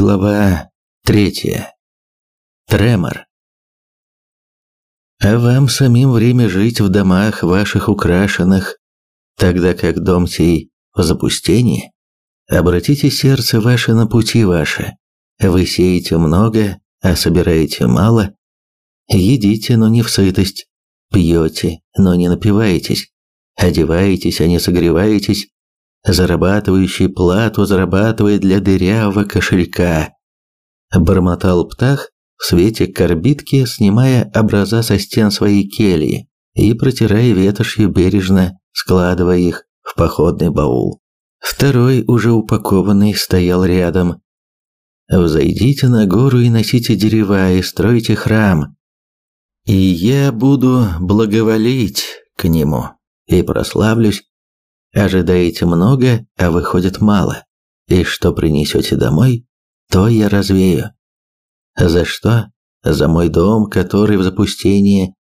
Глава третья. Тремор. А вам самим время жить в домах ваших украшенных, тогда как дом сей в запустении. Обратите сердце ваше на пути ваши. Вы сеете много, а собираете мало. Едите, но не в сытость. Пьете, но не напиваетесь. Одеваетесь, а не согреваетесь. Зарабатывающий плату зарабатывает для дырявого кошелька. Бормотал птах в свете корбитки, снимая образа со стен своей кельи и протирая ветошью бережно, складывая их в походный баул. Второй, уже упакованный, стоял рядом. «Взойдите на гору и носите дерева, и стройте храм, и я буду благоволить к нему, и прославлюсь Ожидаете много, а выходит мало. И что принесете домой, то я развею. За что? За мой дом, который в запустении.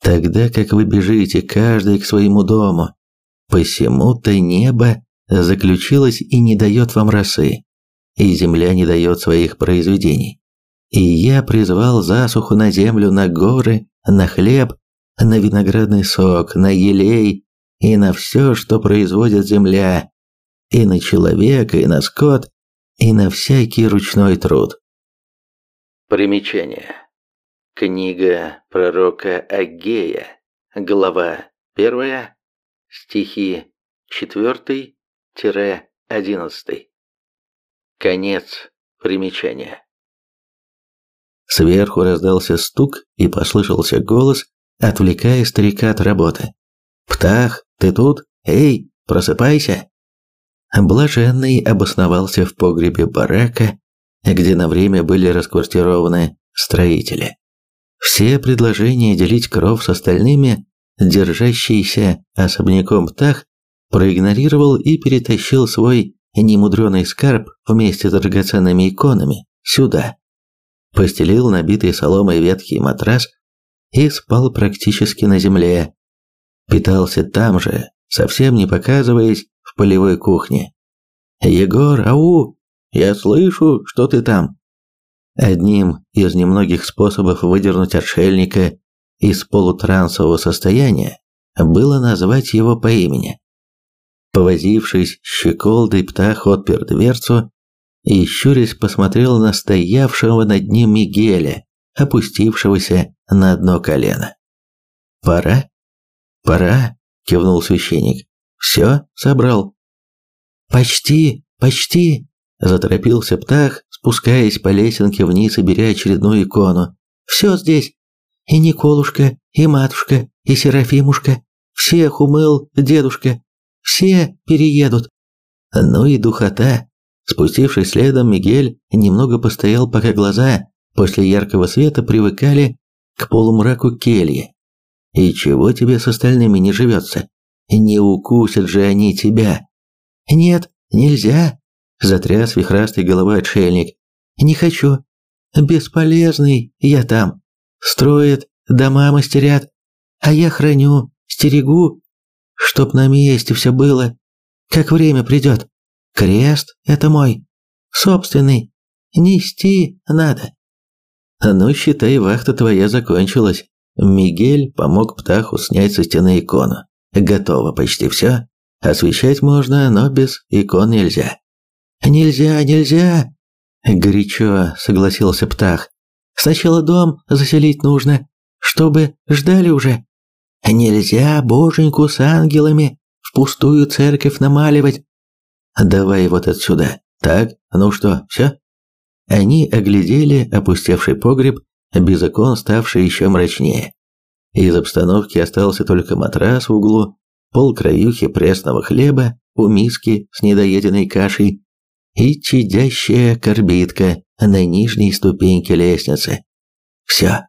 Тогда как вы бежите каждый к своему дому, посему-то небо заключилось и не дает вам росы, и земля не дает своих произведений. И я призвал засуху на землю, на горы, на хлеб, на виноградный сок, на елей, и на все, что производит земля, и на человека, и на скот, и на всякий ручной труд. Примечание. Книга пророка Агея, глава 1, стихи 4-11. Конец примечания. Сверху раздался стук и послышался голос, отвлекая старика от работы. «Птах, ты тут? Эй, просыпайся!» Блаженный обосновался в погребе барака, где на время были расквартированы строители. Все предложения делить кров с остальными, держащийся особняком Птах, проигнорировал и перетащил свой немудреный скарб вместе с драгоценными иконами сюда. Постелил набитый соломой ветхий матрас и спал практически на земле, питался там же, совсем не показываясь в полевой кухне. «Егор, ау! Я слышу, что ты там!» Одним из немногих способов выдернуть отшельника из полутрансового состояния было назвать его по имени. Повозившись щеколдой, птах отпер дверцу и, щурясь, посмотрел на стоявшего над ним Мигеля, опустившегося на одно колено. «Пора?» «Пора», – кивнул священник. «Все собрал». «Почти, почти», – заторопился птах, спускаясь по лесенке вниз и беря очередную икону. «Все здесь. И Николушка, и матушка, и Серафимушка. Всех умыл дедушка. Все переедут». Ну и духота. Спустившись следом, Мигель немного постоял, пока глаза после яркого света привыкали к полумраку кельи. И чего тебе с остальными не живется? Не укусят же они тебя. Нет, нельзя, затряс вихрастой головой отшельник. Не хочу. Бесполезный я там. Строят, дома мастерят, а я храню, стерегу, чтоб на месте все было, как время придет. Крест – это мой, собственный, нести надо. Ну, считай, вахта твоя закончилась. Мигель помог Птаху снять со стены икону. Готово почти все. Освещать можно, но без икон нельзя. «Нельзя, нельзя!» Горячо согласился Птах. «Сначала дом заселить нужно, чтобы ждали уже. Нельзя боженьку с ангелами в пустую церковь намаливать. Давай вот отсюда. Так, ну что, все?» Они оглядели опустевший погреб без окон ставший еще мрачнее. Из обстановки остался только матрас в углу, пол краюхи пресного хлеба у миски с недоеденной кашей и чадящая корбитка на нижней ступеньке лестницы. Все.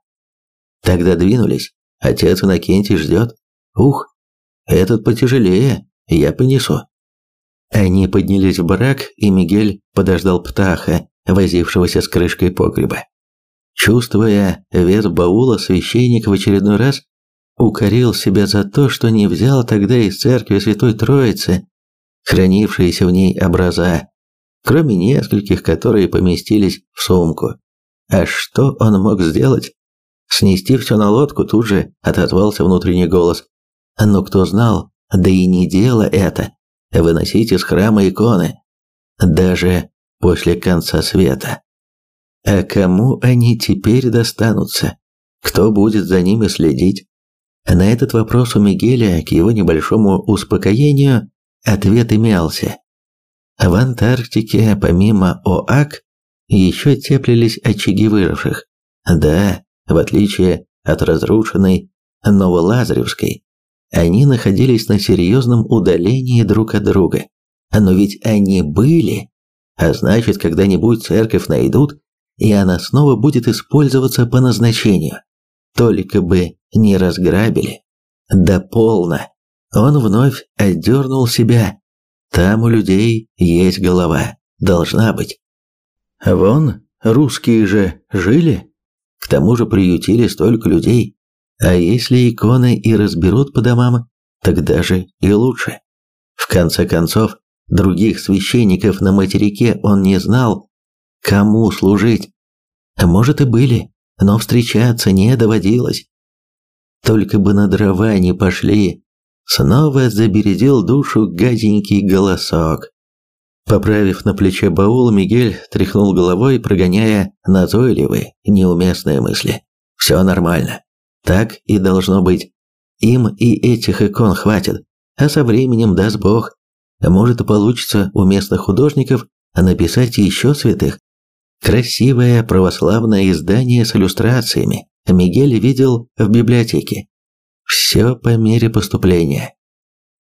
Тогда двинулись. Отец Иннокентий ждет. Ух, этот потяжелее, я понесу. Они поднялись в барак, и Мигель подождал птаха, возившегося с крышкой погреба. Чувствуя вес баула, священник в очередной раз укорил себя за то, что не взял тогда из церкви Святой Троицы, хранившиеся в ней образа, кроме нескольких, которые поместились в сумку. А что он мог сделать? Снести все на лодку тут же отозвался внутренний голос. Но кто знал, да и не дело это, выносить из храма иконы, даже после конца света. А кому они теперь достанутся? Кто будет за ними следить? На этот вопрос у Мигеля, к его небольшому успокоению, ответ имелся. В Антарктике, помимо ОАК, еще теплились очаги выживших. Да, в отличие от разрушенной Новолазаревской, они находились на серьезном удалении друг от друга. Но ведь они были, а значит, когда-нибудь церковь найдут, и она снова будет использоваться по назначению. Только бы не разграбили. Да полно. Он вновь отдернул себя. Там у людей есть голова. Должна быть. Вон, русские же жили. К тому же приютили столько людей. А если иконы и разберут по домам, тогда же и лучше. В конце концов, других священников на материке он не знал, кому служить. Может и были, но встречаться не доводилось. Только бы на дрова не пошли. Снова забередил душу гаденький голосок. Поправив на плече баул, Мигель тряхнул головой, прогоняя назойливые, неуместные мысли. «Все нормально. Так и должно быть. Им и этих икон хватит, а со временем, даст Бог, может и получится у местных художников написать еще святых. Красивое православное издание с иллюстрациями Мигель видел в библиотеке. Все по мере поступления.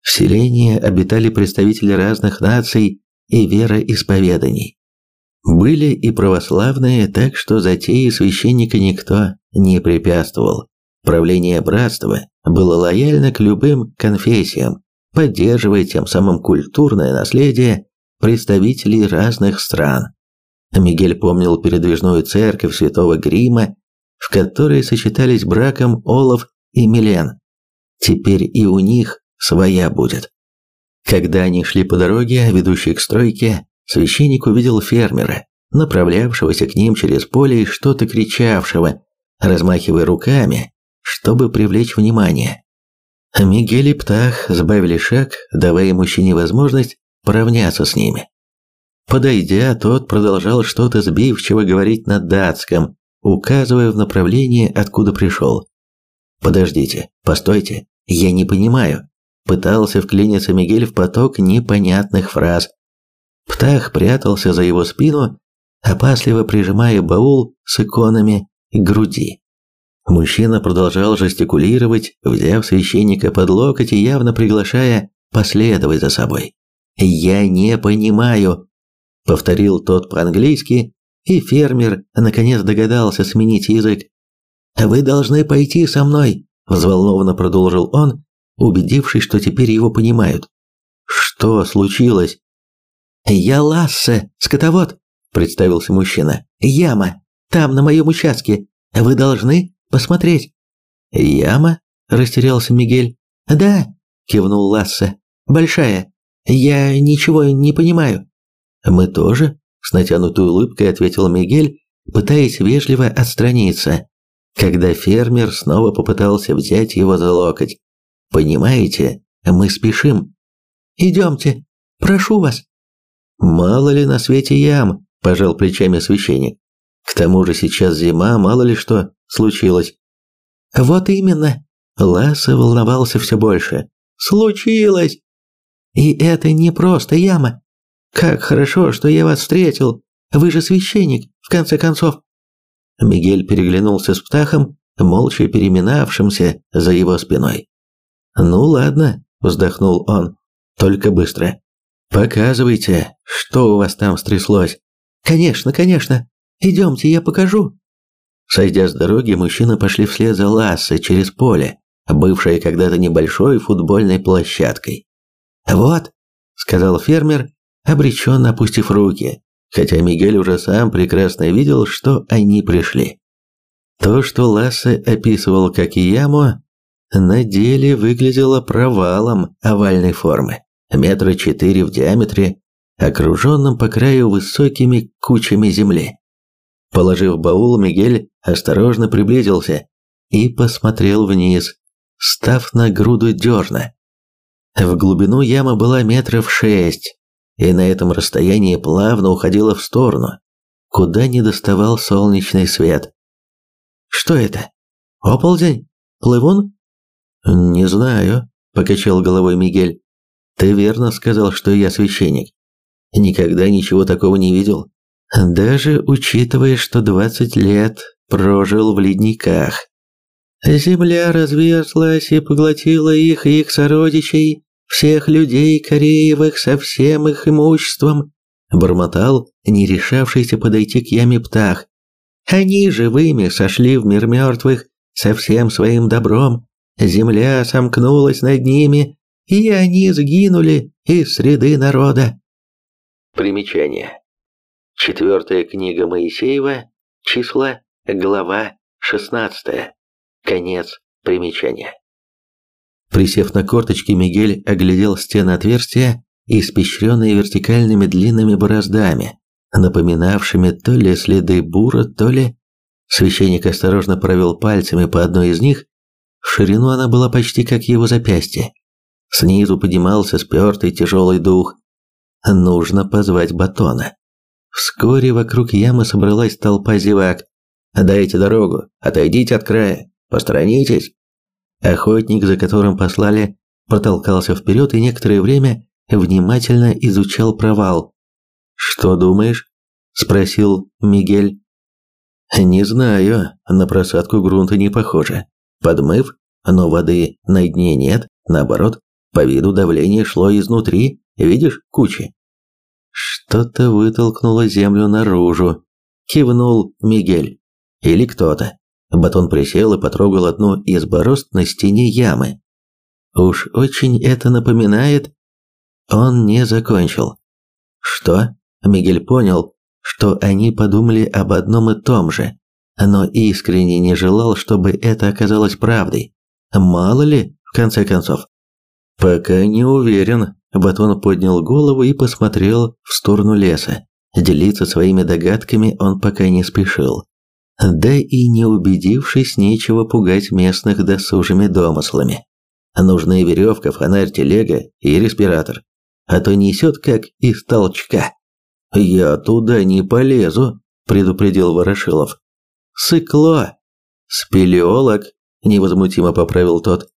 В селении обитали представители разных наций и вероисповеданий. Были и православные, так что затеи священника никто не препятствовал. Правление братства было лояльно к любым конфессиям, поддерживая тем самым культурное наследие представителей разных стран. Мигель помнил передвижную церковь святого Грима, в которой сочетались браком Олаф и Милен. Теперь и у них своя будет. Когда они шли по дороге, ведущей к стройке, священник увидел фермера, направлявшегося к ним через поле и что-то кричавшего, размахивая руками, чтобы привлечь внимание. Мигель и Птах сбавили шаг, давая мужчине возможность поравняться с ними. Подойдя, тот продолжал что-то сбивчиво говорить на датском, указывая в направлении, откуда пришел. «Подождите, постойте, я не понимаю», пытался вклиниться Мигель в поток непонятных фраз. Птах прятался за его спину, опасливо прижимая баул с иконами к груди. Мужчина продолжал жестикулировать, взяв священника под локоть и явно приглашая последовать за собой. «Я не понимаю», повторил тот по-английски, и фермер наконец догадался сменить язык. Вы должны пойти со мной, взволнованно продолжил он, убедившись, что теперь его понимают. Что случилось? Я Лассе, скотовод, представился мужчина. Яма, там на моем участке. Вы должны посмотреть. Яма? растерялся Мигель. Да, кивнул Лассе. Большая. Я ничего не понимаю. «Мы тоже?» – с натянутой улыбкой ответил Мигель, пытаясь вежливо отстраниться, когда фермер снова попытался взять его за локоть. «Понимаете, мы спешим». «Идемте, прошу вас». «Мало ли на свете ям», – пожал плечами священник. «К тому же сейчас зима, мало ли что случилось». «Вот именно». Ласса волновался все больше. «Случилось!» «И это не просто яма. Как хорошо, что я вас встретил. Вы же священник, в конце концов. Мигель переглянулся с Птахом, молча переминавшимся за его спиной. Ну ладно, вздохнул он. Только быстро. Показывайте, что у вас там стряслось. Конечно, конечно. Идемте, я покажу. Сойдя с дороги, мужчины пошли вслед за Лассе через поле, бывшее когда-то небольшой футбольной площадкой. «Вот», — сказал фермер, обреченно опустив руки, хотя Мигель уже сам прекрасно видел, что они пришли. То, что Лассе описывал как яму, на деле выглядело провалом овальной формы, метра четыре в диаметре, окруженном по краю высокими кучами земли. Положив баул, Мигель осторожно приблизился и посмотрел вниз, став на груду дерна. В глубину яма была метров шесть, и на этом расстоянии плавно уходила в сторону, куда не доставал солнечный свет. «Что это? Оползень? Плывун?» «Не знаю», – покачал головой Мигель. «Ты верно сказал, что я священник. Никогда ничего такого не видел. Даже учитывая, что двадцать лет прожил в ледниках. Земля разверзлась и поглотила их и их сородичей, всех людей Кореевых со всем их имуществом, бормотал, не решавшийся подойти к яме птах. Они живыми сошли в мир мертвых со всем своим добром, земля сомкнулась над ними, и они сгинули из среды народа. Примечание. Четвертая книга Моисеева, числа, глава 16. Конец примечания. Присев на корточки, Мигель оглядел стены отверстия, испещренные вертикальными длинными бороздами, напоминавшими то ли следы бура, то ли... Священник осторожно провел пальцами по одной из них, в ширину она была почти как его запястье. Снизу поднимался спертый тяжелый дух. Нужно позвать Батона. Вскоре вокруг ямы собралась толпа зевак. «Дайте дорогу, отойдите от края, посторонитесь!» Охотник, за которым послали, протолкался вперед и некоторое время внимательно изучал провал. «Что думаешь?» – спросил Мигель. «Не знаю, на просадку грунта не похоже. Подмыв, но воды на дне нет, наоборот, по виду давление шло изнутри, видишь, кучи». «Что-то вытолкнуло землю наружу», – кивнул Мигель. «Или кто-то». Батон присел и потрогал одну из борозд на стене ямы. Уж очень это напоминает... Он не закончил. Что? Мигель понял, что они подумали об одном и том же, но искренне не желал, чтобы это оказалось правдой. Мало ли, в конце концов. Пока не уверен. Батон поднял голову и посмотрел в сторону леса. Делиться своими догадками он пока не спешил да и не убедившись, нечего пугать местных досужими домыслами. Нужна веревка, фонарь, телега и респиратор, а то несет как из толчка. «Я туда не полезу», – предупредил Ворошилов. «Сыкло!» «Спелеолог», – невозмутимо поправил тот.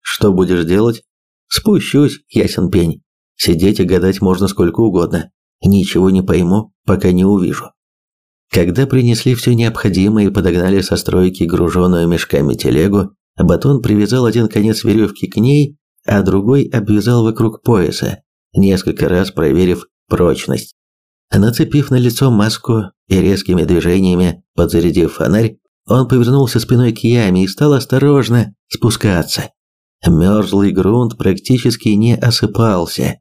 «Что будешь делать?» «Спущусь, ясен пень. Сидеть и гадать можно сколько угодно. Ничего не пойму, пока не увижу». Когда принесли все необходимое и подогнали со стройки груженную мешками телегу, Батон привязал один конец веревки к ней, а другой обвязал вокруг пояса, несколько раз проверив прочность. Нацепив на лицо маску и резкими движениями подзарядив фонарь, он повернулся спиной к яме и стал осторожно спускаться. Мерзлый грунт практически не осыпался,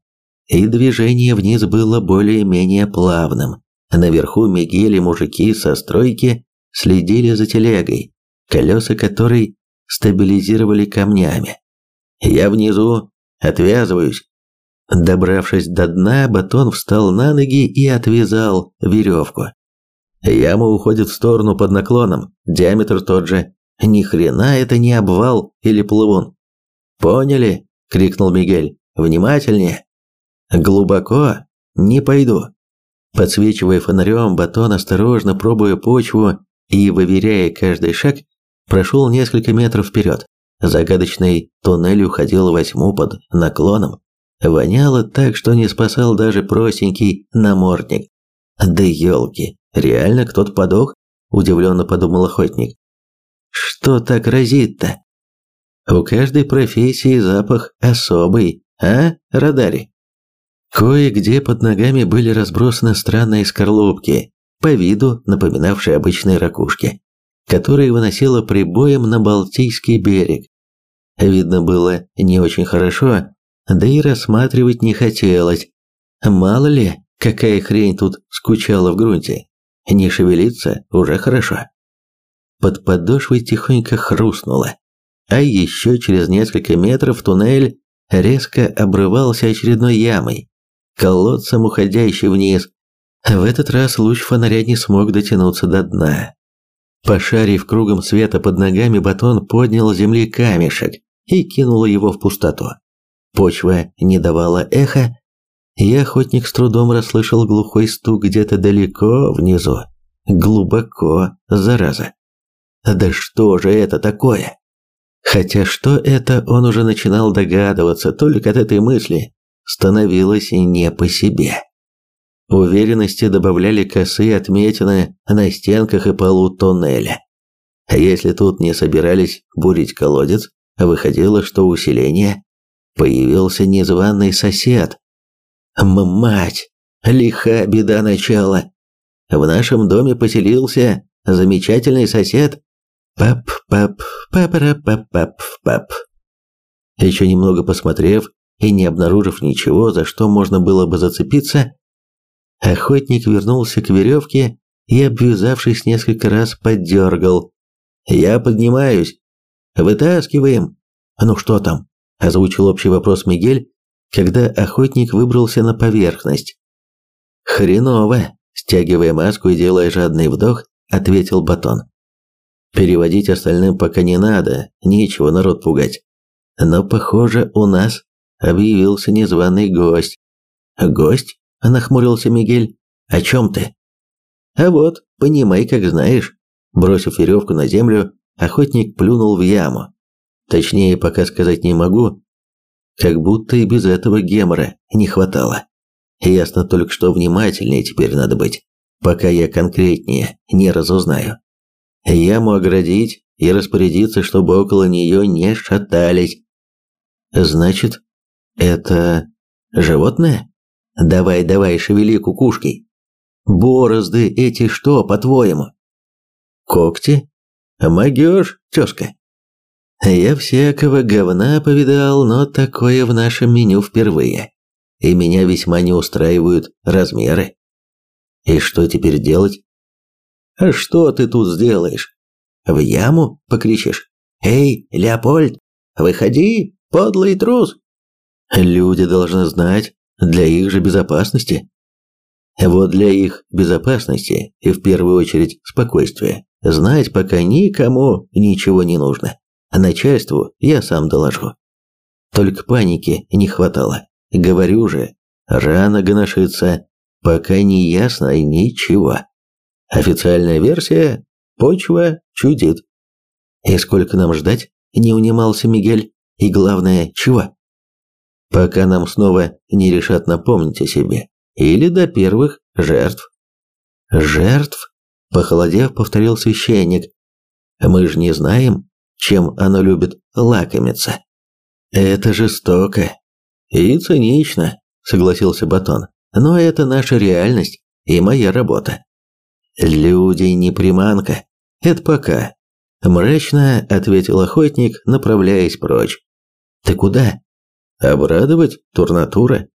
и движение вниз было более-менее плавным. Наверху Мигель и мужики со стройки следили за телегой, колеса которой стабилизировали камнями. «Я внизу, отвязываюсь». Добравшись до дна, Батон встал на ноги и отвязал веревку. Яма уходит в сторону под наклоном, диаметр тот же. Ни хрена это не обвал или плавун. «Поняли?» – крикнул Мигель. «Внимательнее!» «Глубоко? Не пойду. Подсвечивая фонарем, Батон, осторожно пробуя почву и выверяя каждый шаг, прошел несколько метров вперед. Загадочный туннель уходил восьму под наклоном. Воняло так, что не спасал даже простенький намордник. «Да елки, реально кто-то подох?» – удивленно подумал охотник. «Что так разит-то?» «У каждой профессии запах особый, а, Радари?» Кое-где под ногами были разбросаны странные скорлупки, по виду напоминавшие обычные ракушки, которые выносило прибоем на Балтийский берег. Видно было не очень хорошо, да и рассматривать не хотелось. Мало ли, какая хрень тут скучала в грунте. Не шевелиться уже хорошо. Под подошвой тихонько хрустнуло. А еще через несколько метров туннель резко обрывался очередной ямой, колодцем, уходящий вниз. В этот раз луч фонаря не смог дотянуться до дна. Пошарив кругом света под ногами, батон поднял с земли камешек и кинул его в пустоту. Почва не давала эха, и охотник с трудом расслышал глухой стук где-то далеко внизу. Глубоко, зараза. Да что же это такое? Хотя что это, он уже начинал догадываться, только от этой мысли становилось не по себе. Уверенности добавляли косые отметины на стенках и полу тоннеля. А если тут не собирались бурить колодец, выходило, что усиление появился незваный сосед. Мать, лиха беда начала. В нашем доме поселился замечательный сосед. Пап-пап, папара-пап-пап-пап. Еще немного посмотрев и не обнаружив ничего, за что можно было бы зацепиться, охотник вернулся к веревке и, обвязавшись несколько раз, поддергал. «Я поднимаюсь. Вытаскиваем. Ну что там?» – озвучил общий вопрос Мигель, когда охотник выбрался на поверхность. «Хреново!» – стягивая маску и делая жадный вдох, ответил Батон. «Переводить остальным пока не надо, нечего народ пугать. Но, похоже, у нас объявился незваный гость». «Гость?» – нахмурился Мигель. «О чем ты?» «А вот, понимай, как знаешь». Бросив веревку на землю, охотник плюнул в яму. Точнее, пока сказать не могу, как будто и без этого гемора не хватало. Ясно только, что внимательнее теперь надо быть, пока я конкретнее не разузнаю. Яму оградить и распорядиться, чтобы около нее не шатались. Значит, это животное? Давай, давай, шевели кукушкой. Борозды эти что, по-твоему? Когти? Могёшь, тёзка? Я всякого говна повидал, но такое в нашем меню впервые. И меня весьма не устраивают размеры. И что теперь делать? А что ты тут сделаешь? В яму покричишь? Эй, Леопольд, выходи, подлый трус! Люди должны знать, для их же безопасности. Вот для их безопасности и в первую очередь спокойствия знать пока никому ничего не нужно. А начальству я сам доложу. Только паники не хватало. Говорю же, рано гоношиться, пока не ясно ничего. Официальная версия – почва чудит. И сколько нам ждать? Не унимался Мигель. И главное, чего? Пока нам снова не решат напомнить о себе. Или до первых жертв. Жертв? Похолодев, повторил священник. Мы же не знаем, чем оно любит лакомиться. Это жестоко и цинично, согласился Батон. Но это наша реальность и моя работа. Люди не приманка. Это пока. Мрачно ответил охотник, направляясь прочь. Ты куда? Обрадовать турнатура.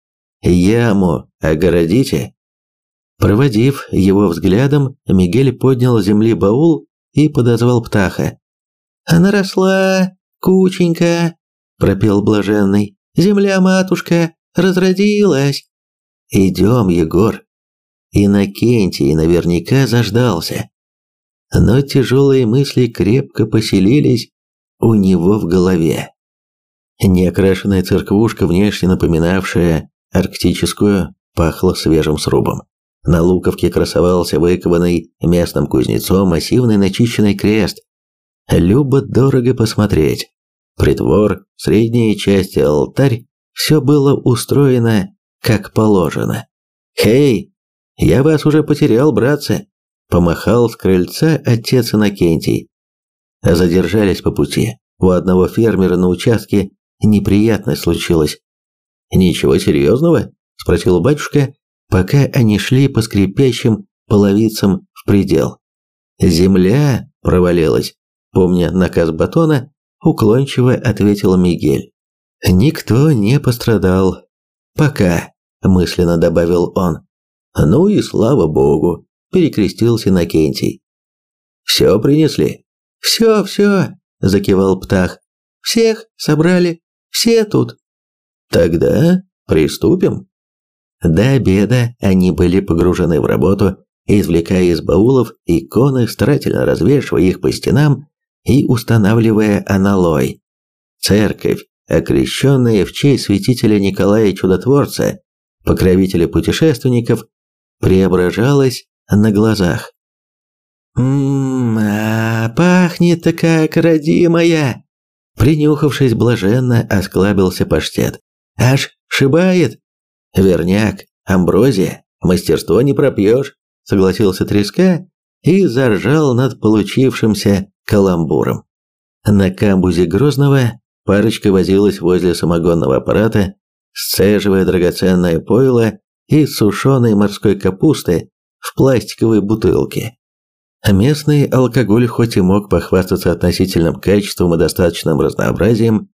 Яму огородите. Проводив его взглядом, Мигель поднял с земли баул и подозвал птаха. Она росла, кученька, пропел блаженный. Земля, матушка, разродилась. Идем, Егор. Иннокентий наверняка заждался. Но тяжелые мысли крепко поселились у него в голове. Неокрашенная церквушка, внешне напоминавшая арктическую, пахла свежим срубом. На луковке красовался выкованный местным кузнецом массивный начищенный крест, любо-дорого посмотреть. Притвор, средняя часть алтарь, все было устроено как положено. «Хей, я вас уже потерял, братцы!» Помахал с крыльца отец Иннокентий. Задержались по пути. У одного фермера на участке неприятность случилась. «Ничего серьезного?» – спросил батюшка, пока они шли по скрипящим половицам в предел. Земля провалилась. Помня наказ Батона, уклончиво ответил Мигель. Никто не пострадал. Пока, мысленно добавил он. Ну и слава богу, перекрестился Накентий. Все принесли? Все, все, закивал Птах. Всех собрали, все тут. Тогда приступим. До обеда они были погружены в работу, извлекая из баулов иконы, старательно развешивая их по стенам и устанавливая аналой. Церковь, окрещенная в честь святителя Николая Чудотворца, покровителя путешественников, преображалась на глазах. «Ммм, а пахнет-то как родимая!» Принюхавшись блаженно, осклабился паштет. «Аж шибает!» «Верняк, амброзия, мастерство не пропьешь», согласился треска и заржал над получившимся каламбуром. На камбузе Грозного парочка возилась возле самогонного аппарата, сцеживая драгоценное пойло из сушеной морской капусты в пластиковой бутылке. Местный алкоголь хоть и мог похвастаться относительным качеством и достаточным разнообразием,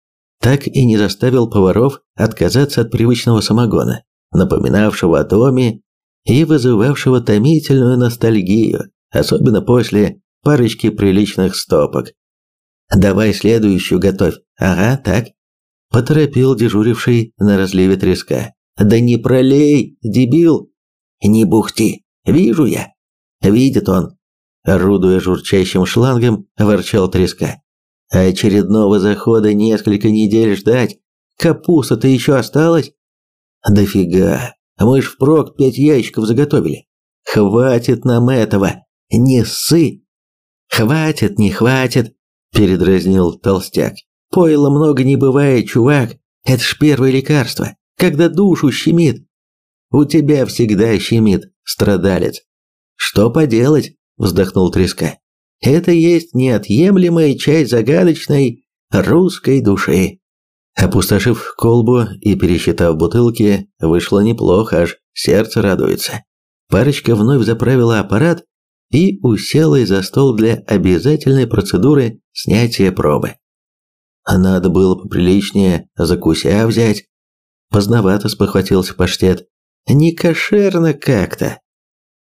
так и не заставил поваров отказаться от привычного самогона, напоминавшего о доме и вызывавшего томительную ностальгию, особенно после парочки приличных стопок. «Давай следующую готовь. Ага, так». Поторопил дежуривший на разливе треска. «Да не пролей, дебил!» «Не бухти, вижу я!» Видит он. Орудуя журчащим шлангом, ворчал треска. «Очередного захода несколько недель ждать. Капуста-то еще осталась?» «Дофига! Мы ж впрок пять ящиков заготовили. Хватит нам этого! Не ссы!» «Хватит, не хватит!» – передразнил толстяк. «Пойла много не бывает, чувак. Это ж первое лекарство когда душу щемит. У тебя всегда щемит, страдалец. Что поделать, вздохнул Треска. Это есть неотъемлемая часть загадочной русской души. Опустошив колбу и пересчитав бутылки, вышло неплохо, аж сердце радуется. Парочка вновь заправила аппарат и уселась за стол для обязательной процедуры снятия пробы. Надо было поприличнее закуся взять, Поздновато спохватился паштет. Не кошерно как-то.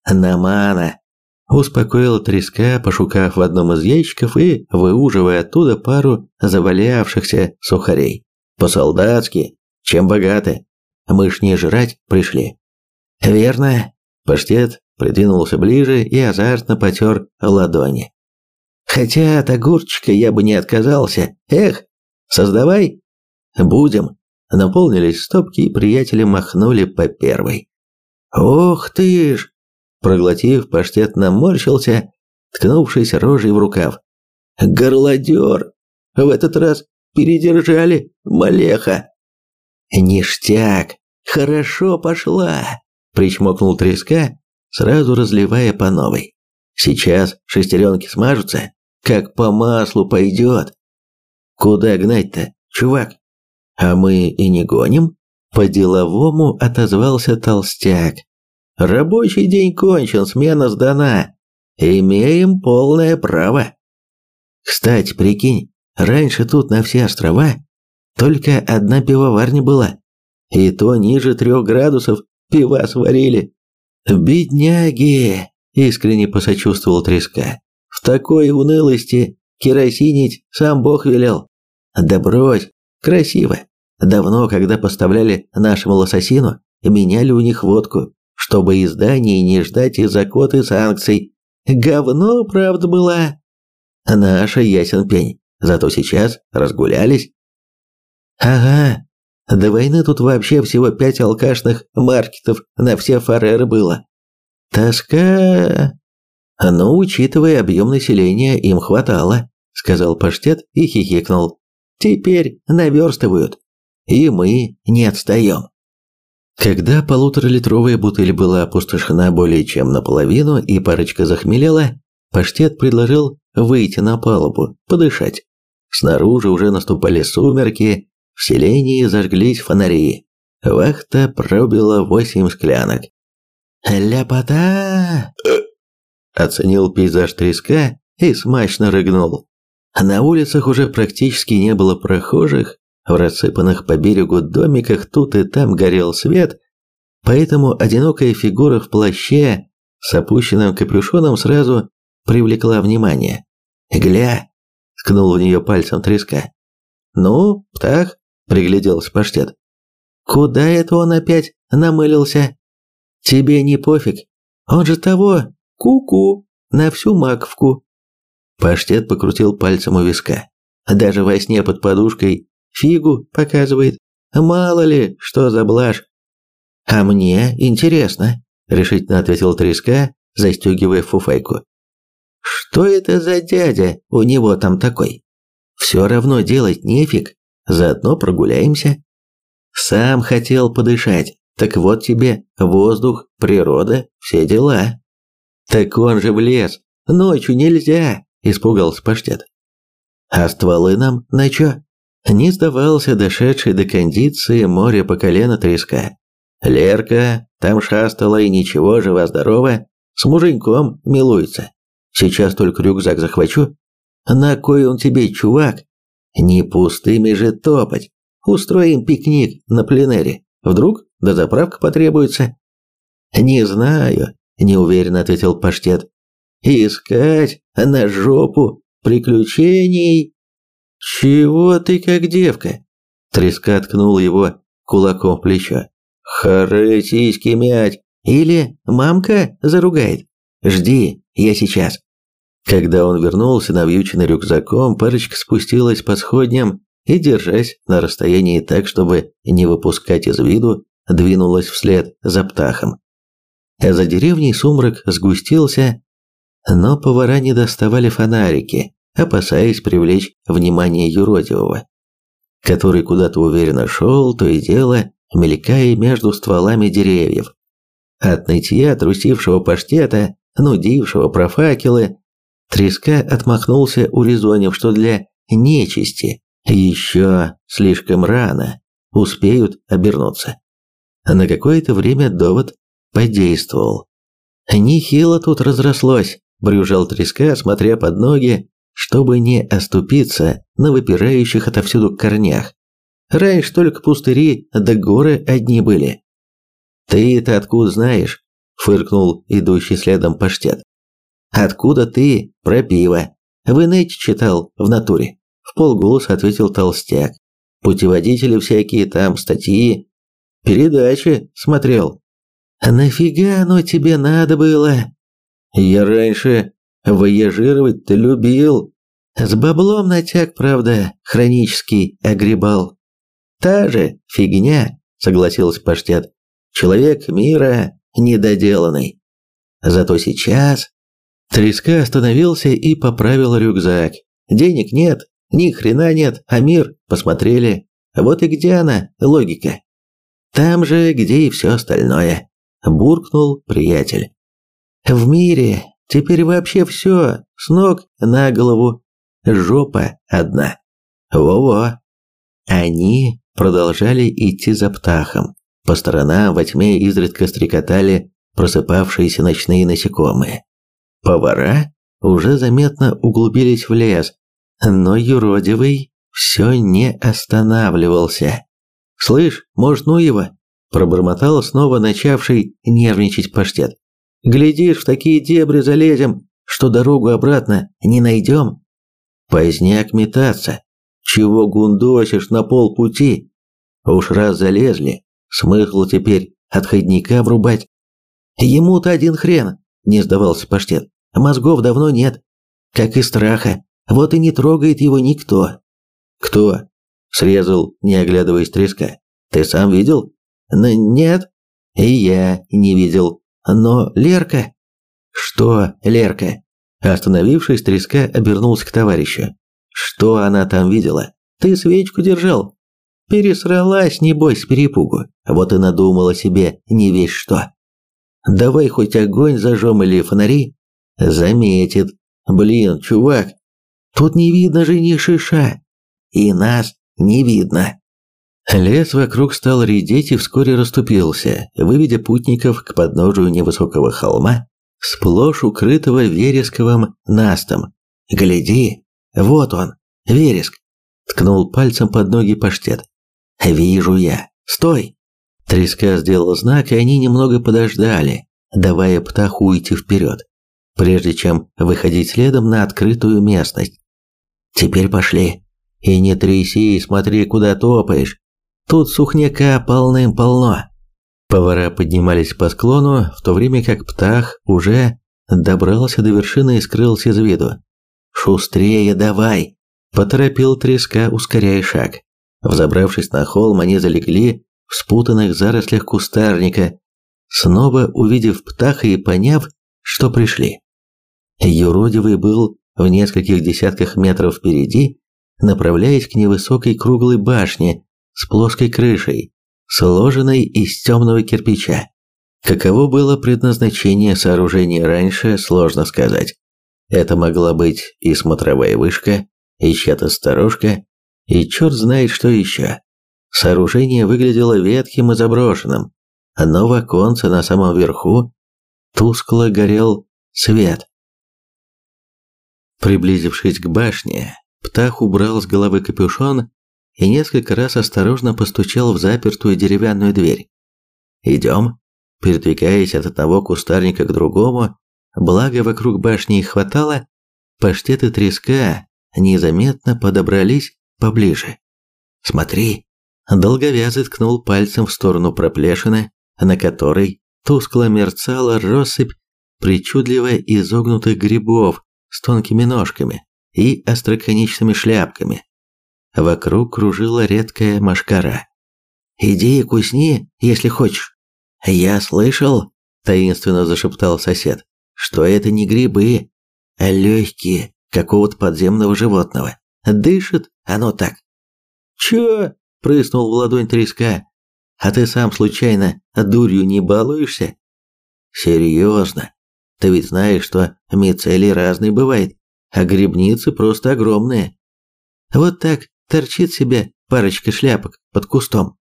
Намана. Успокоил треска, пошукав в одном из ящиков и выуживая оттуда пару завалявшихся сухарей. По-солдатски, чем богаты. Мы ж не жрать пришли. Верно. Паштет придвинулся ближе и азартно потер ладони. Хотя от огурчика я бы не отказался. Эх, создавай. Будем. Наполнились стопки, и приятели махнули по первой. «Ох ты ж!» Проглотив, паштет наморщился, ткнувшись рожей в рукав. «Горлодер! В этот раз передержали, малеха!» «Ништяк! Хорошо пошла!» Причмокнул треска, сразу разливая по новой. «Сейчас шестеренки смажутся, как по маслу пойдет!» «Куда гнать-то, чувак?» «А мы и не гоним?» По-деловому отозвался толстяк. «Рабочий день кончен, смена сдана. Имеем полное право». «Кстати, прикинь, раньше тут на все острова только одна пивоварня была. И то ниже трех градусов пива сварили. «Бедняги!» – искренне посочувствовал Треска. «В такой унылости керосинить сам Бог велел. Да брось, красиво. Давно, когда поставляли нашему лососину, меняли у них водку, чтобы издание не ждать из-за кот и санкций. Говно, правда, была. Наша ясен пень, зато сейчас разгулялись. Ага, до войны тут вообще всего пять алкашных маркетов на все фареры было. Тоска... Но, учитывая объем населения, им хватало, сказал паштет и хихикнул. Теперь наверстывают и мы не отстаем. Когда полуторалитровая бутыль была опустошена более чем наполовину и парочка захмелела, паштет предложил выйти на палубу, подышать. Снаружи уже наступали сумерки, в селении зажглись фонари. Вахта пробила восемь склянок. «Ляпота!» Оценил пейзаж треска и смачно рыгнул. На улицах уже практически не было прохожих, в рассыпанных по берегу домиках тут и там горел свет, поэтому одинокая фигура в плаще с опущенным капюшоном сразу привлекла внимание. «Гля!» – ткнул в нее пальцем треска. «Ну, птах?» – пригляделся паштет. Куда это он опять намылился? Тебе не пофиг. Он же того, ку-ку, на всю маковку. Паштет покрутил пальцем у виска. Даже во сне под подушкой фигу показывает. Мало ли, что за блажь. А мне интересно, решительно ответил Треска, застегивая фуфайку. Что это за дядя у него там такой? Все равно делать нефиг, заодно прогуляемся. Сам хотел подышать, так вот тебе воздух, природа, все дела. Так он же в лес, ночью нельзя, испугался паштет. А стволы нам на чё? Не сдавался дошедший до кондиции море по колено треска. Лерка там шастала и ничего, жива-здорова, с муженьком милуется. Сейчас только рюкзак захвачу. На кой он тебе, чувак? Не пустыми же топать. Устроим пикник на пленэре. Вдруг до заправка потребуется. Не знаю, неуверенно ответил паштет. Искать на жопу приключений. Чего ты как девка? Треска ткнул его кулаком в плечо. Хоры сиськи мять. Или мамка заругает. Жди, я сейчас. Когда он вернулся, навьюченный рюкзаком, парочка спустилась по сходням и, держась на расстоянии так, чтобы не выпускать из виду, двинулась вслед за птахом. За деревней сумрак сгустился, но повара не доставали фонарики, опасаясь привлечь внимание юродивого, который куда-то уверенно шел, то и дело, мелькая между стволами деревьев. От нытья трусившего паштета, нудившего про факелы, Треска отмахнулся, урезонив, что для нечисти еще слишком рано, успеют обернуться. На какое-то время довод подействовал. Нехило тут разрослось, брюжал треска, смотря под ноги, чтобы не оступиться на выпирающих отовсюду корнях. Раньше только пустыри да горы одни были. «Ты это откуда знаешь?» – фыркнул идущий следом паштет. «Откуда ты про пиво? В инете читал в натуре?» В полголоса ответил толстяк. «Путеводители всякие там, статьи, передачи смотрел». «А нафига оно тебе надо было?» «Я раньше вояжировать-то любил. С баблом натяг, правда, хронический огребал». «Та же фигня», — согласился паштет. «Человек мира недоделанный. Зато сейчас Треска остановился и поправил рюкзак. Денег нет, ни хрена нет, а мир посмотрели. Вот и где она, логика. Там же, где и все остальное, буркнул приятель. В мире теперь вообще все с ног на голову. Жопа одна. Во-во. Они продолжали идти за птахом. По сторонам во тьме изредка стрекотали просыпавшиеся ночные насекомые. Повара уже заметно углубились в лес, но юродивый все не останавливался. «Слышь, может, ну его?» – пробормотал снова начавший нервничать паштет. «Глядишь, в такие дебри залезем, что дорогу обратно не найдем». «Поздняк метаться. Чего гундосишь на полпути? Уж раз залезли, смысл теперь отходника врубать». «Ему-то один хрен, не сдавался паштет. Мозгов давно нет, как и страха. Вот и не трогает его никто. Кто? Срезал, не оглядываясь треска. Ты сам видел? Н нет. И я не видел. Но Лерка... Что, Лерка? Остановившись, треска обернулся к товарищу. Что она там видела? Ты свечку держал? Пересралась, небось, с перепугу. Вот и надумала себе не весь что. Давай хоть огонь зажжем или фонари. Заметит. Блин, чувак, тут не видно же ни шиша. И нас не видно. Лес вокруг стал редеть и вскоре расступился, выведя путников к подножию невысокого холма, сплошь укрытого вересковым настом. «Гляди, вот он, вереск!» – ткнул пальцем под ноги паштет. «Вижу я. Стой!» Треска сделал знак, и они немного подождали, давая птаху уйти вперед, прежде чем выходить следом на открытую местность. «Теперь пошли. И не тряси, смотри, куда топаешь. Тут сухняка полным-полно. Повара поднимались по склону, в то время как Птах уже добрался до вершины и скрылся из виду. «Шустрее давай!» – поторопил треска, ускоряя шаг. Взобравшись на холм, они залегли в спутанных зарослях кустарника, снова увидев Птаха и поняв, что пришли. Юродивый был в нескольких десятках метров впереди, направляясь к невысокой круглой башне с плоской крышей, сложенной из темного кирпича. Каково было предназначение сооружения раньше, сложно сказать. Это могла быть и смотровая вышка, и чья-то сторожка, и черт знает что еще. Сооружение выглядело ветхим и заброшенным, но в оконце на самом верху тускло горел свет. Приблизившись к башне, Птах убрал с головы капюшон и несколько раз осторожно постучал в запертую деревянную дверь. «Идем?» Передвигаясь от одного кустарника к другому, благо вокруг башни их хватало, паштеты треска незаметно подобрались поближе. «Смотри!» Долговязый ткнул пальцем в сторону проплешины, на которой тускло мерцала россыпь причудливо изогнутых грибов с тонкими ножками и остроконечными шляпками. Вокруг кружила редкая машкара. «Иди и кусни, если хочешь». «Я слышал», – таинственно зашептал сосед, – «что это не грибы, а легкие какого-то подземного животного. Дышит оно так». «Чё?» – прыснул в ладонь треска. «А ты сам случайно дурью не балуешься?» «Серьезно? Ты ведь знаешь, что мицелий разный бывает, а грибницы просто огромные. Вот так торчит себе парочка шляпок под кустом,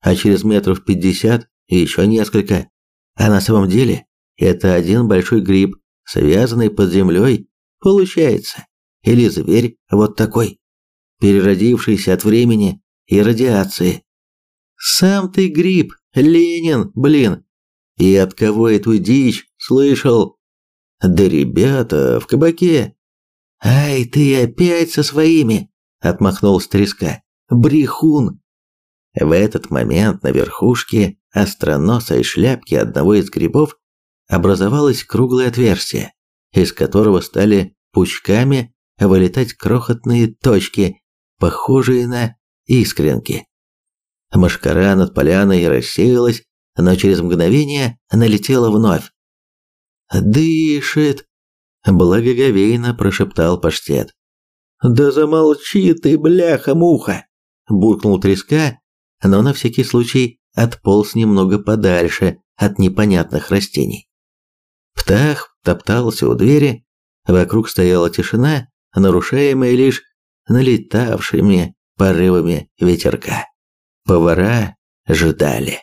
а через метров пятьдесят еще несколько. А на самом деле это один большой гриб, связанный под землей, получается. Или зверь вот такой, переродившийся от времени и радиации. Сам ты гриб, Ленин, блин. И от кого эту дичь слышал? Да ребята в кабаке. Ай, ты опять со своими, отмахнулся треска. Брехун. В этот момент на верхушке остроносой шляпки одного из грибов образовалось круглое отверстие, из которого стали пучками вылетать крохотные точки, похожие на искренки. Машкара над поляной рассеялась, но через мгновение налетела вновь. «Дышит!» – благоговейно прошептал паштет. «Да замолчи ты, бляха-муха!» – буркнул треска, но на всякий случай отполз немного подальше от непонятных растений. Птах топтался у двери, вокруг стояла тишина, нарушаемая лишь налетавшими порывами ветерка. Повара ждали.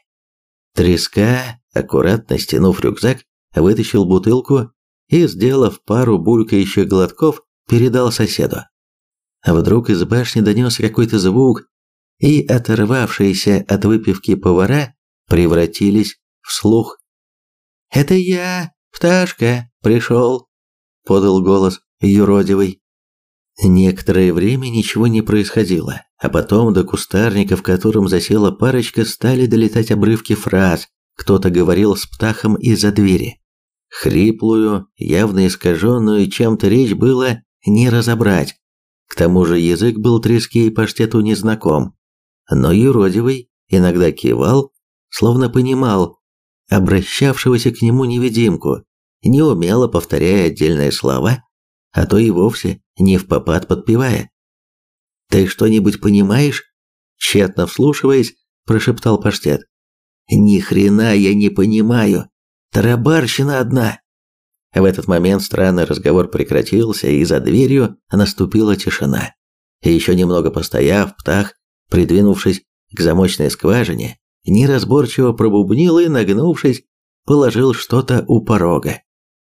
Треска, аккуратно стянув рюкзак, вытащил бутылку и, сделав пару булькающих глотков, передал соседу. Вдруг из башни донесся какой-то звук, и оторвавшиеся от выпивки повара превратились в слух. «Это я, пташка, пришел», — подал голос юродивый. Некоторое время ничего не происходило, а потом до кустарника, в котором засела парочка, стали долетать обрывки фраз. Кто-то говорил с птахом из-за двери. Хриплую, явно искаженную чем-то речь было не разобрать. К тому же язык был трески и паштету незнаком но юродивый иногда кивал, словно понимал обращавшегося к нему невидимку, неумело повторяя отдельные слова, а то и вовсе не в попад подпевая. «Ты что-нибудь понимаешь?» Тщетно вслушиваясь, прошептал паштет. «Ни хрена я не понимаю! Тарабарщина одна!» В этот момент странный разговор прекратился, и за дверью наступила тишина. И еще немного постояв, Птах Придвинувшись к замочной скважине, неразборчиво пробубнил и, нагнувшись, положил что-то у порога.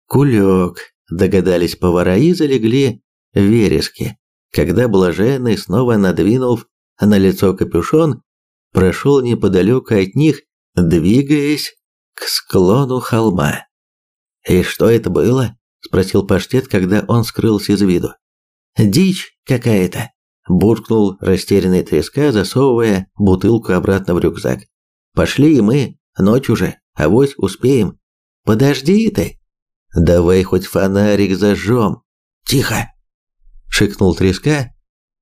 Кулек, догадались повара и залегли в вереске. Когда блаженный, снова надвинув на лицо капюшон, прошел неподалеку от них, двигаясь к склону холма. «И что это было?» – спросил паштет, когда он скрылся из виду. «Дичь какая-то», буркнул растерянный треска, засовывая бутылку обратно в рюкзак. «Пошли и мы, ночь уже, авось успеем». «Подожди ты!» «Давай хоть фонарик зажжем!» «Тихо!» – шикнул треска,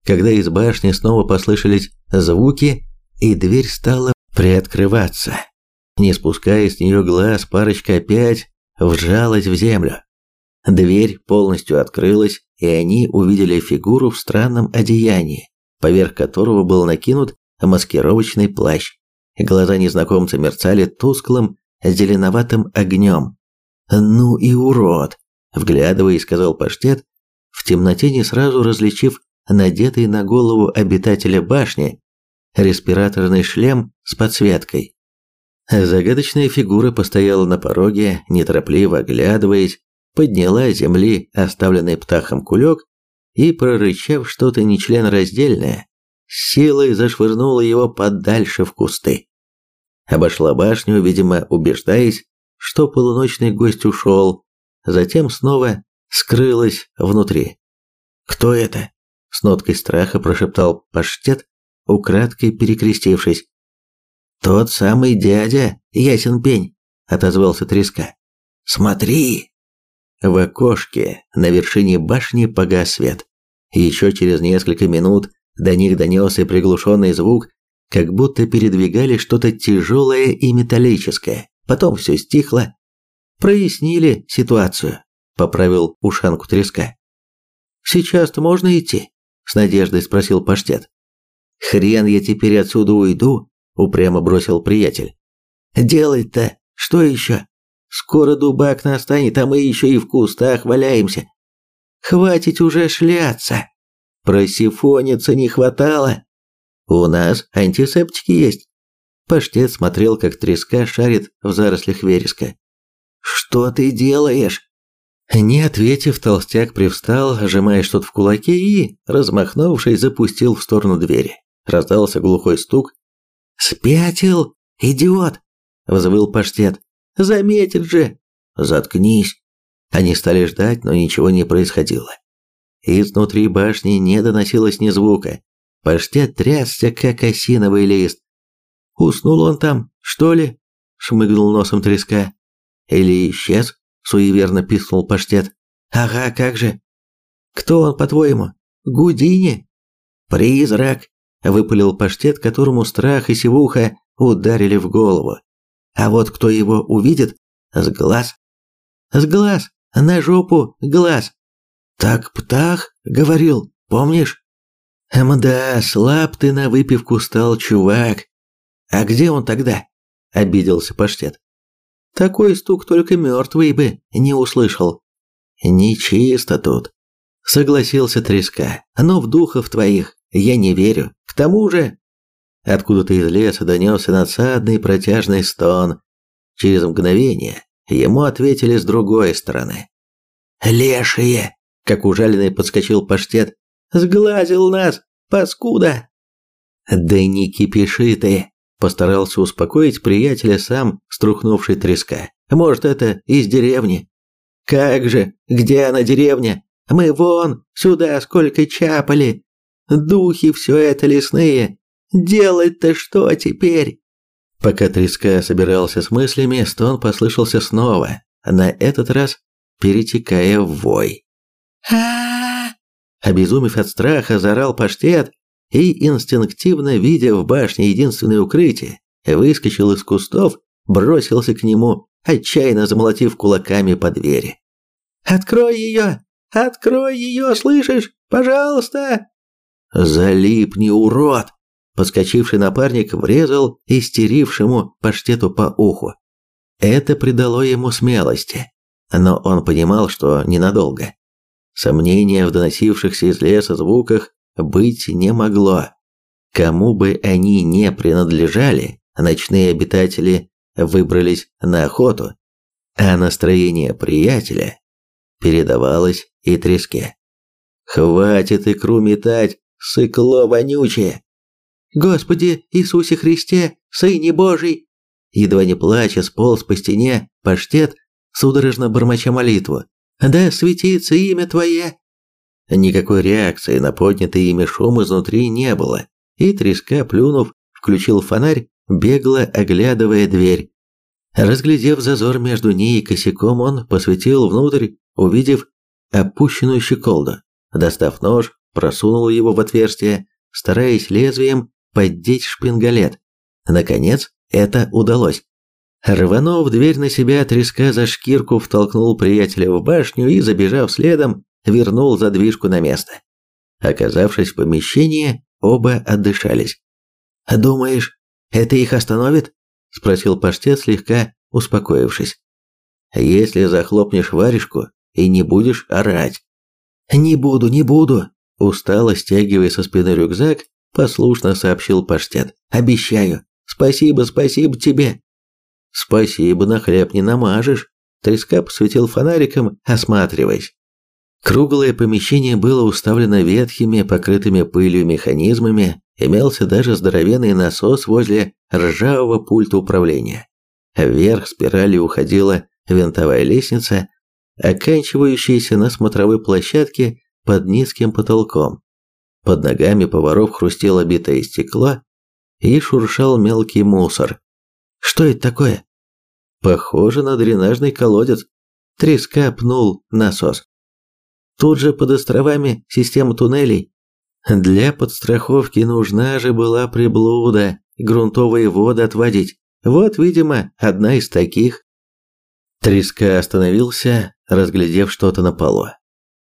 когда из башни снова послышались звуки, и дверь стала приоткрываться. Не спуская с нее глаз, парочка опять вжалась в землю. Дверь полностью открылась, и они увидели фигуру в странном одеянии, поверх которого был накинут маскировочный плащ. Глаза незнакомца мерцали тусклым зеленоватым огнем. «Ну и урод!» – вглядываясь, сказал паштет, в темноте не сразу различив надетый на голову обитателя башни респираторный шлем с подсветкой. Загадочная фигура постояла на пороге, неторопливо оглядываясь, подняла с земли оставленный птахом кулек и, прорычав что-то нечленораздельное, силой зашвырнула его подальше в кусты. Обошла башню, видимо, убеждаясь, что полуночный гость ушел, затем снова скрылась внутри. «Кто это?» – с ноткой страха прошептал паштет, украдкой перекрестившись. «Тот самый дядя, ясен пень», – отозвался треска. «Смотри!» В окошке на вершине башни погас свет. Еще через несколько минут до них донесся приглушенный звук, как будто передвигали что-то тяжелое и металлическое. Потом все стихло. Прояснили ситуацию, поправил ушанку треска. Сейчас-то можно идти? С надеждой спросил паштет. Хрен я теперь отсюда уйду, упрямо бросил приятель. Делать-то что еще? Скоро дубак настанет, а мы еще и в кустах валяемся. Хватит уже шляться. Просифониться не хватало. У нас антисептики есть. Паштет смотрел, как треска шарит в зарослях вереска. «Что ты делаешь?» Не ответив, толстяк привстал, сжимая что-то в кулаке и, размахнувшись, запустил в сторону двери. Раздался глухой стук. «Спятил, идиот!» – взвыл паштет. «Заметит же!» «Заткнись!» Они стали ждать, но ничего не происходило. Изнутри башни не доносилось ни звука. Паштет трясся, как осиновый лист. «Уснул он там, что ли?» – шмыгнул носом треска. «Или исчез?» – суеверно пискнул паштет. «Ага, как же!» «Кто он, по-твоему? Гудини?» «Призрак!» – выпалил паштет, которому страх и сивуха ударили в голову. «А вот кто его увидит? С глаз!» «С глаз! На жопу глаз!» «Так птах говорил, помнишь?» «Мда, слаб ты на выпивку стал, чувак!» «А где он тогда?» – обиделся паштет. «Такой стук только мертвый бы не услышал». «Нечисто тут», – согласился треска. «Но в духов твоих я не верю. К тому же...» Откуда-то из леса донесся надсадный протяжный стон. Через мгновение ему ответили с другой стороны. «Лешие!» – как ужаленный подскочил паштет. «Сглазил нас, паскуда!» «Да не кипиши ты!» – постарался успокоить приятеля сам струхнувший треска. «Может, это из деревни?» «Как же? Где она деревня? Мы вон, сюда сколько чапали! Духи все это лесные! Делать-то что теперь?» Пока треска собирался с мыслями, стон послышался снова, на этот раз перетекая в вой. а Обезумев от страха, заорал паштет и, инстинктивно видя в башне единственное укрытие, выскочил из кустов, бросился к нему, отчаянно замолотив кулаками по двери. «Открой ее! Открой ее, слышишь? Пожалуйста!» «Залипни, урод!» Подскочивший напарник врезал истерившему паштету по уху. Это придало ему смелости, но он понимал, что ненадолго. Сомнения в доносившихся из леса звуках быть не могло. Кому бы они не принадлежали, ночные обитатели выбрались на охоту, а настроение приятеля передавалось и треске. «Хватит икру метать, сыкло вонючее!» «Господи Иисусе Христе, Сыне Божий!» Едва не плача сполз по стене паштет, судорожно бормоча молитву. «Да светится имя Твое!» Никакой реакции на поднятый ими шум изнутри не было, и треска, плюнув, включил фонарь, бегло оглядывая дверь. Разглядев зазор между ней и косяком, он посветил внутрь, увидев опущенную щеколду. Достав нож, просунул его в отверстие, стараясь лезвием поддеть шпингалет. Наконец, это удалось. Рванув дверь на себя, треска за шкирку втолкнул приятеля в башню и, забежав следом, вернул задвижку на место. Оказавшись в помещении, оба отдышались. «Думаешь, это их остановит?» – спросил паштет, слегка успокоившись. «Если захлопнешь варежку и не будешь орать». «Не буду, не буду!» – устало стягивая со спины рюкзак, послушно сообщил паштет. «Обещаю. Спасибо, спасибо тебе!» «Спасибо, на хлеб не намажешь!» Треска посветил фонариком, осматриваясь. Круглое помещение было уставлено ветхими, покрытыми пылью механизмами, имелся даже здоровенный насос возле ржавого пульта управления. Вверх спиралью уходила винтовая лестница, оканчивающаяся на смотровой площадке под низким потолком. Под ногами поваров хрустело битое стекло и шуршал мелкий мусор. Что это такое? Похоже на дренажный колодец. Треска пнул насос. Тут же под островами система туннелей. Для подстраховки нужна же была приблуда, грунтовые воды отводить. Вот, видимо, одна из таких. Треска остановился, разглядев что-то на полу.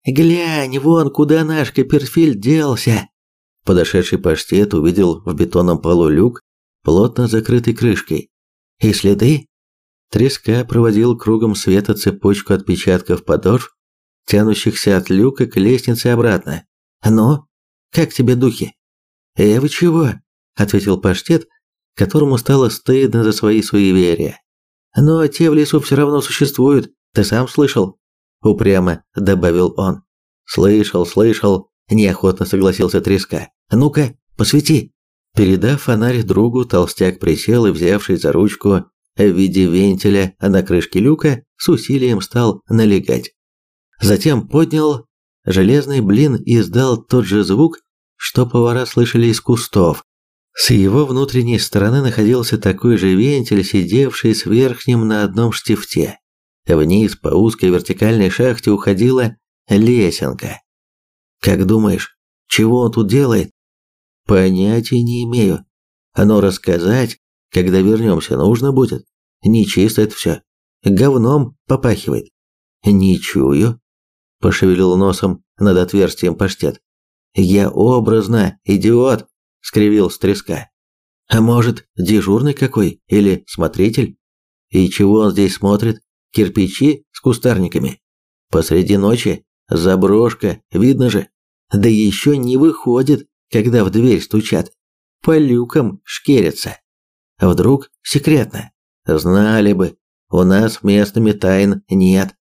«Глянь, вон куда наш Копперфильд делся!» Подошедший паштет увидел в бетонном полу люк, плотно закрытый крышкой. «И следы?» Треска проводил кругом света цепочку отпечатков подошв, тянущихся от люка к лестнице обратно. «Ну, как тебе духи?» «Э, вы чего?» – ответил паштет, которому стало стыдно за свои суеверия. «Но те в лесу все равно существуют, ты сам слышал?» Упрямо добавил он. Слышал, слышал, неохотно согласился Треска. Ну-ка, посвети. Передав фонарь другу, толстяк присел и, взявшись за ручку в виде вентиля на крышке люка, с усилием стал налегать. Затем поднял железный блин и издал тот же звук, что повара слышали из кустов. С его внутренней стороны находился такой же вентиль, сидевший с верхним на одном штифте. Вниз по узкой вертикальной шахте уходила лесенка. Как думаешь, чего он тут делает? Понятия не имею. Но рассказать, когда вернемся, нужно будет. Нечисто это все. Говном попахивает. Не чую. Пошевелил носом над отверстием паштет. Я образно, идиот, скривил треска. А может, дежурный какой или смотритель? И чего он здесь смотрит? Кирпичи с кустарниками. Посреди ночи заброшка, видно же. Да еще не выходит, когда в дверь стучат. По люкам шкерятся. Вдруг секретно. Знали бы, у нас местными тайн нет.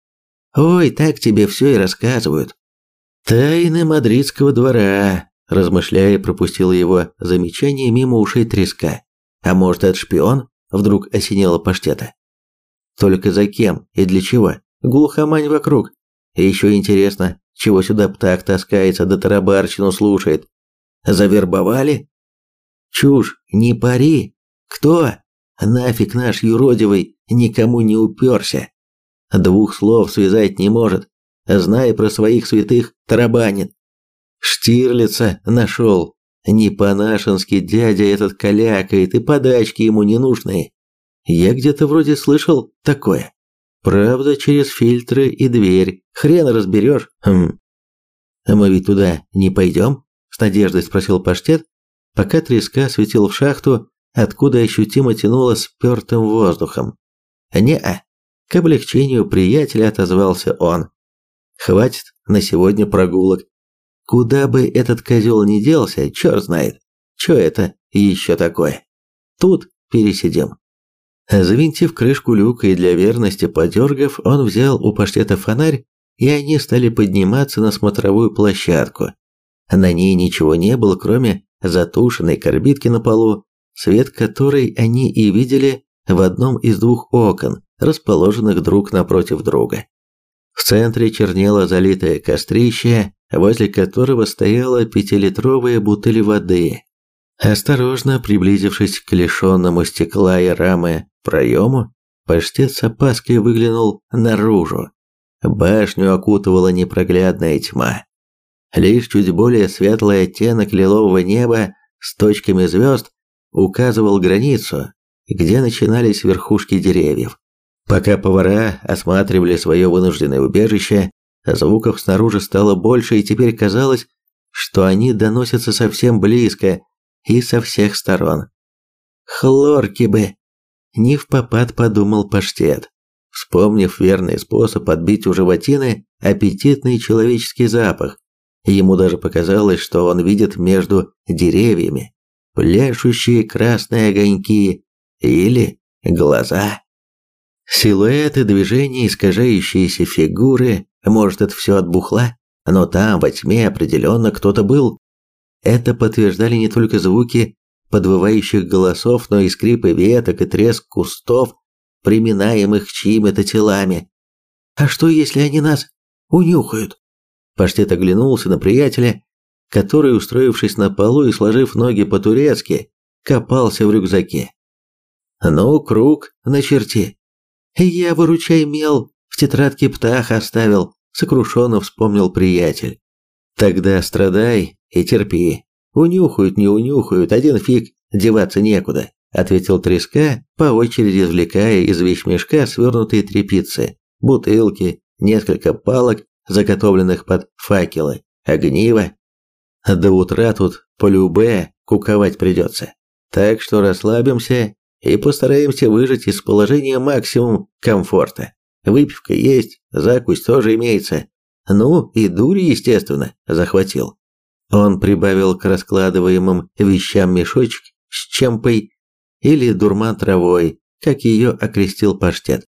Ой, так тебе все и рассказывают. Тайны мадридского двора, размышляя, пропустил его замечание мимо ушей треска. А может, это шпион? Вдруг осенило паштета. Только за кем и для чего? Глухомань вокруг. И еще интересно, чего сюда птах таскается да тарабарщину слушает. Завербовали? Чушь, не пари. Кто? Нафиг наш юродивый никому не уперся. Двух слов связать не может. Зная про своих святых, тарабанит. Штирлица нашел. Не по-нашенски дядя этот калякает, и подачки ему не нужны. Я где-то вроде слышал такое. Правда, через фильтры и дверь. Хрен разберешь. Хм. А мы ведь туда не пойдем? С надеждой спросил паштет, пока треска светил в шахту, откуда ощутимо тянуло спертым воздухом. Не-а. К облегчению приятеля отозвался он. Хватит на сегодня прогулок. Куда бы этот козел ни делся, черт знает. Что это еще такое? Тут пересидим. Завинтив крышку люка и для верности подергав, он взял у паштета фонарь, и они стали подниматься на смотровую площадку. На ней ничего не было, кроме затушенной корбитки на полу, свет которой они и видели в одном из двух окон, расположенных друг напротив друга. В центре чернело залитое кострище, возле которого стояла пятилитровая бутыль воды. Осторожно приблизившись к лишенному стекла и рамы проему, паштет с опаской выглянул наружу. Башню окутывала непроглядная тьма. Лишь чуть более светлый оттенок лилового неба с точками звезд указывал границу, где начинались верхушки деревьев. Пока повара осматривали свое вынужденное убежище, звуков снаружи стало больше, и теперь казалось, что они доносятся совсем близко и со всех сторон. «Хлорки бы!» – не в попад подумал паштет, вспомнив верный способ отбить у животины аппетитный человеческий запах. Ему даже показалось, что он видит между деревьями пляшущие красные огоньки или глаза. Силуэты, движения, искажающиеся фигуры, может, это все от бухла, но там, во тьме, определенно кто-то был. Это подтверждали не только звуки подвывающих голосов, но и скрипы веток и треск кустов, приминаемых чьими-то телами. А что, если они нас унюхают? Паштет оглянулся на приятеля, который, устроившись на полу и сложив ноги по-турецки, копался в рюкзаке. «Ну, круг начерти», «Я, выручай, мел, в тетрадке птах оставил», — сокрушенно вспомнил приятель. «Тогда страдай и терпи. Унюхают, не унюхают, один фиг, деваться некуда», — ответил треска, по очереди извлекая из вещмешка свернутые тряпицы, бутылки, несколько палок, заготовленных под факелы, огниво. До утра тут по любе куковать придется. Так что расслабимся и постараемся выжать из положения максимум комфорта. Выпивка есть, закусь тоже имеется. Ну, и дури, естественно, захватил. Он прибавил к раскладываемым вещам мешочек с чемпой или дурман травой, как ее окрестил паштет.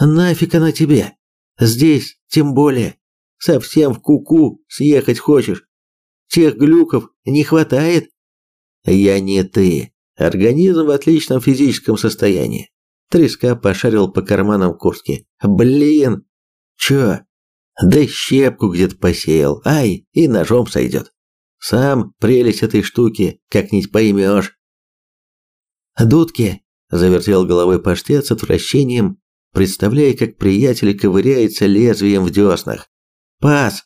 «Нафиг она тебе? Здесь, тем более. Совсем в куку -ку съехать хочешь? Тех глюков не хватает?» «Я не ты», Организм в отличном физическом состоянии. Треска пошарил по карманам куртки. Блин! Чё? Да щепку где-то посеял. Ай, и ножом сойдет. Сам прелесть этой штуки, как-нибудь поймешь. Дудки, завертел головой паштет с отвращением, представляя, как приятель ковыряется лезвием в деснах. Пас!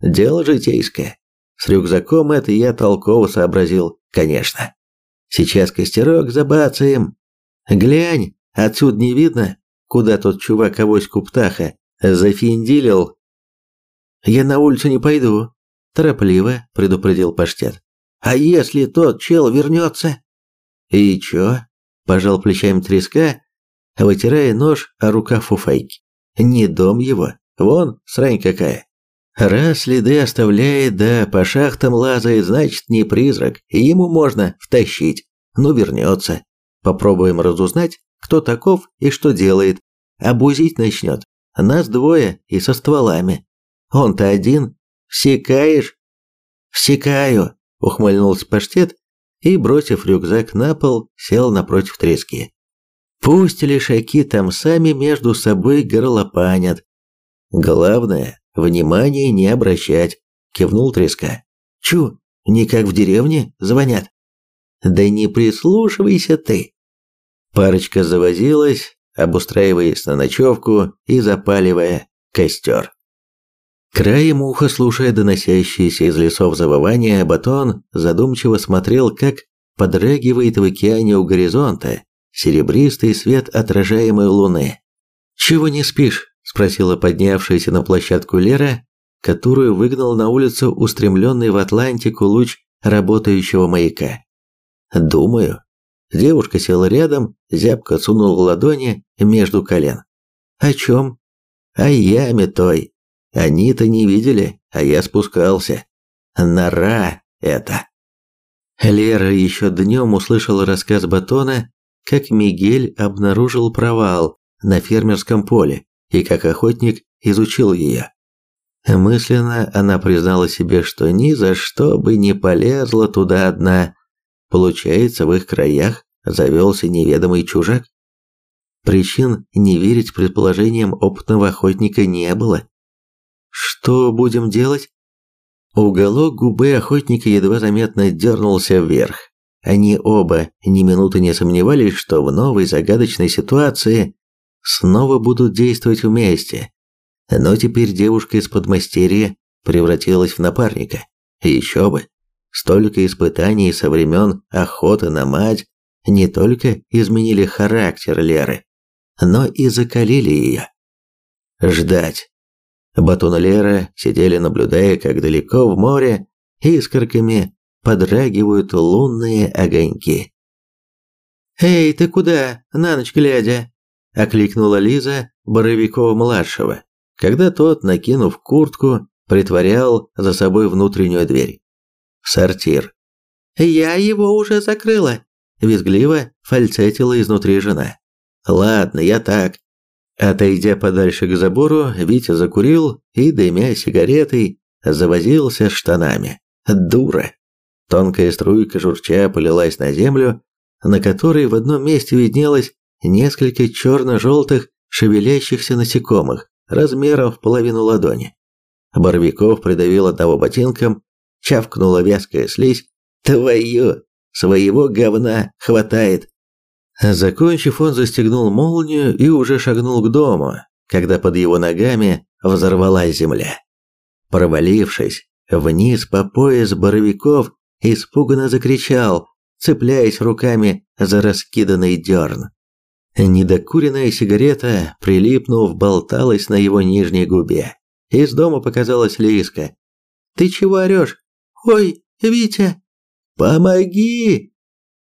Дело житейское. С рюкзаком это я толково сообразил, конечно. Сейчас костерок забацаем. Глянь, отсюда не видно, куда тот чувак авоську птаха зафиндилил. Я на улицу не пойду, торопливо предупредил паштет. А если тот чел вернется? И чё? Пожал плечами треска, вытирая нож о рукав фуфайки. Не дом его, вон срань какая. Раз следы оставляет, да по шахтам лазает, значит не призрак, и ему можно втащить. Ну вернется. Попробуем разузнать, кто таков и что делает. Обузить начнет. Нас двое и со стволами. Он-то один. Всекаешь? Всекаю, ухмыльнулся паштет и, бросив рюкзак на пол, сел напротив трески. Пусть лишаки там сами между собой горлопанят. Главное, Внимание не обращать, кивнул Треска. Чу, не как в деревне звонят. Да не прислушивайся ты. Парочка завозилась, обустраиваясь на ночевку и запаливая костер. Краем уха, слушая доносящиеся из лесов завывания, Батон задумчиво смотрел, как подрагивает в океане у горизонта серебристый свет отражаемой луны. «Чего не спишь?» – спросила поднявшаяся на площадку Лера, которую выгнал на улицу устремленный в Атлантику луч работающего маяка. «Думаю». Девушка села рядом, зябко сунула ладони между колен. «О чем?» «О яме той. Они-то не видели, а я спускался. Нора это». Лера еще днем услышала рассказ Батона, как Мигель обнаружил провал на фермерском поле и как охотник изучил ее. Мысленно она признала себе, что ни за что бы не полезла туда одна. Получается, в их краях завелся неведомый чужак. Причин не верить предположениям опытного охотника не было. «Что будем делать?» Уголок губы охотника едва заметно дернулся вверх. Они оба ни минуты не сомневались, что в новой загадочной ситуации снова будут действовать вместе. Но теперь девушка из подмастерья превратилась в напарника. Еще бы. Столько испытаний со времен охоты на мать не только изменили характер Леры, но и закалили ее. Ждать. Лера сидели, наблюдая, как далеко в море искорками подрагивают лунные огоньки. «Эй, ты куда, на ночь глядя?» – окликнула Лиза Боровикова-младшего, когда тот, накинув куртку, притворял за собой внутреннюю дверь. Сортир. «Я его уже закрыла», – визгливо фальцетила изнутри жена. «Ладно, я так». Отойдя подальше к забору, Витя закурил и, дымя сигаретой, завозился штанами. Дура. Тонкая струйка журча полилась на землю, на которой в одном месте виднелось несколько черно-желтых шевелящихся насекомых, размером в половину ладони. Боровиков придавил одного ботинком, чавкнула вязкая слизь. «Твою! Своего говна хватает!» Закончив, он застегнул молнию и уже шагнул к дому, когда под его ногами взорвалась земля. Провалившись вниз по пояс Боровиков, испуганно закричал, цепляясь руками за раскиданный дерн. Недокуренная сигарета, прилипнув, болталась на его нижней губе. Из дома показалась Лиска. «Ты чего орешь? Ой, Витя!» «Помоги!»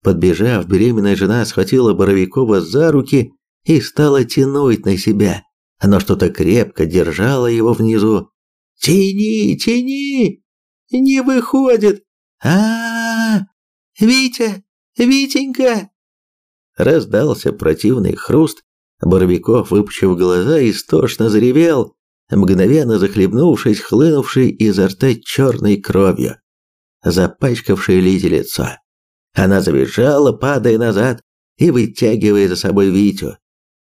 Подбежав, беременная жена схватила Боровикова за руки и стала тянуть на себя. Оно что-то крепко держало его внизу. «Тяни, тяни! Не выходит! а а, -а! Витя! Витенька!» Раздался противный хруст. Боровиков, выпучив глаза, истошно заревел, мгновенно захлебнувшись, хлынувшей изо рта черной кровью, запачкавшей Лизе лицо. Она завизжала, падая назад и вытягивая за собой Витю,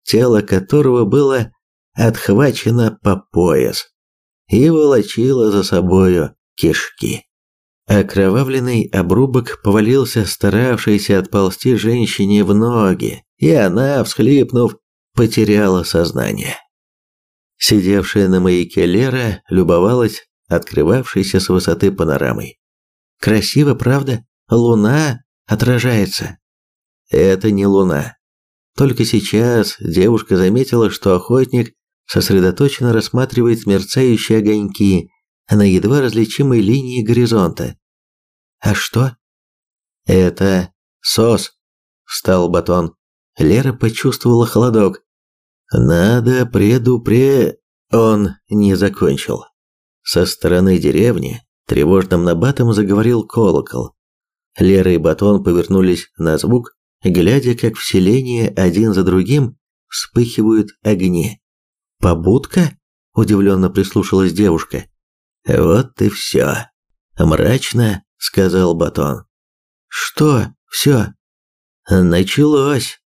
тело которого было отхвачено по пояс и волочило за собою кишки. Окровавленный обрубок повалился старавшейся отползти женщине в ноги, и она, всхлипнув, потеряла сознание. Сидевшая на маяке Лера любовалась открывавшейся с высоты панорамой. «Красиво, правда? Луна отражается». «Это не луна». Только сейчас девушка заметила, что охотник сосредоточенно рассматривает мерцающие огоньки на едва различимой линии горизонта. «А что?» «Это сос», – встал Батон. Лера почувствовала холодок. «Надо предупре...» Он не закончил. Со стороны деревни тревожным набатом заговорил колокол. Лера и Батон повернулись на звук, глядя, как в селении один за другим вспыхивают огни. «Побудка?» – удивленно прислушалась девушка. «Вот и все», – мрачно сказал Батон. «Что все?» «Началось»,